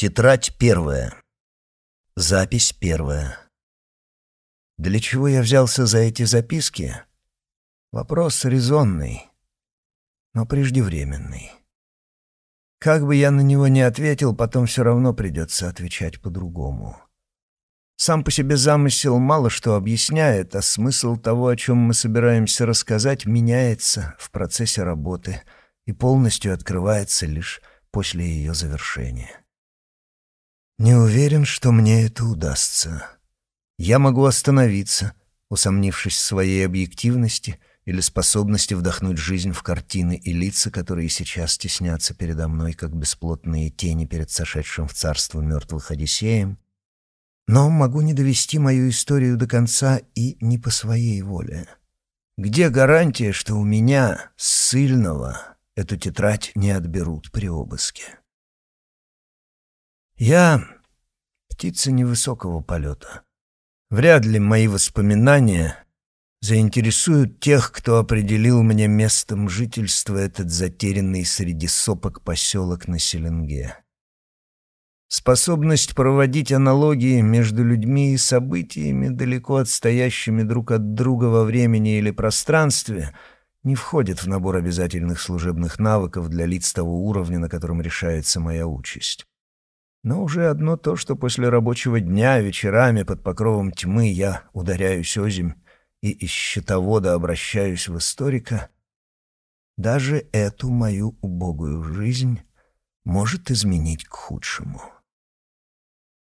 Тетрадь первая. Запись первая. Для чего я взялся за эти записки? Вопрос резонный, но преждевременный. Как бы я на него ни ответил, потом все равно придется отвечать по-другому. Сам по себе замысел мало что объясняет, а смысл того, о чем мы собираемся рассказать, меняется в процессе работы и полностью открывается лишь после ее завершения. Не уверен, что мне это удастся. Я могу остановиться, усомнившись в своей объективности или способности вдохнуть жизнь в картины и лица, которые сейчас теснятся передо мной, как бесплотные тени перед сошедшим в царство мертвых Одиссеем, но могу не довести мою историю до конца и не по своей воле. Где гарантия, что у меня, ссыльного, эту тетрадь не отберут при обыске? Я птица невысокого полета. Вряд ли мои воспоминания заинтересуют тех, кто определил мне местом жительства этот затерянный среди сопок поселок на Селенге. Способность проводить аналогии между людьми и событиями, далеко отстоящими друг от друга во времени или пространстве, не входит в набор обязательных служебных навыков для лиц того уровня, на котором решается моя участь. Но уже одно то, что после рабочего дня вечерами под покровом тьмы я ударяюсь озимь и из счетовода обращаюсь в историка, даже эту мою убогую жизнь может изменить к худшему.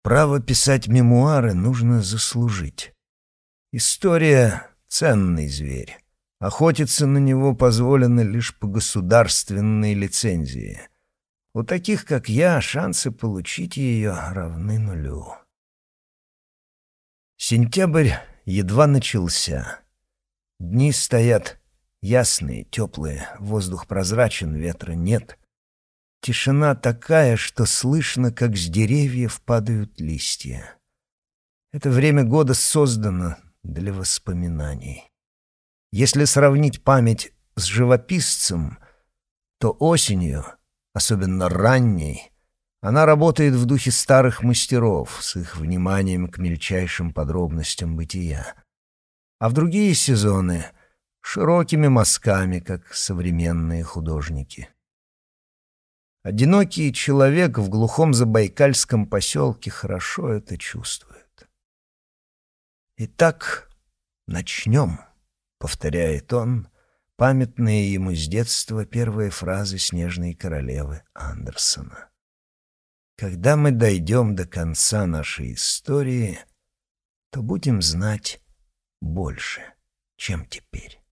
Право писать мемуары нужно заслужить. История — ценный зверь. Охотиться на него позволено лишь по государственной лицензии. У таких, как я, шансы получить ее равны нулю. Сентябрь едва начался. Дни стоят ясные, теплые, воздух прозрачен, ветра нет. Тишина такая, что слышно, как с деревьев падают листья. Это время года создано для воспоминаний. Если сравнить память с живописцем, то осенью — особенно ранней, она работает в духе старых мастеров с их вниманием к мельчайшим подробностям бытия. А в другие сезоны — широкими мазками, как современные художники. Одинокий человек в глухом забайкальском поселке хорошо это чувствует. «Итак, начнем», — повторяет он, памятные ему с детства первые фразы «Снежной королевы» Андерсона. Когда мы дойдем до конца нашей истории, то будем знать больше, чем теперь.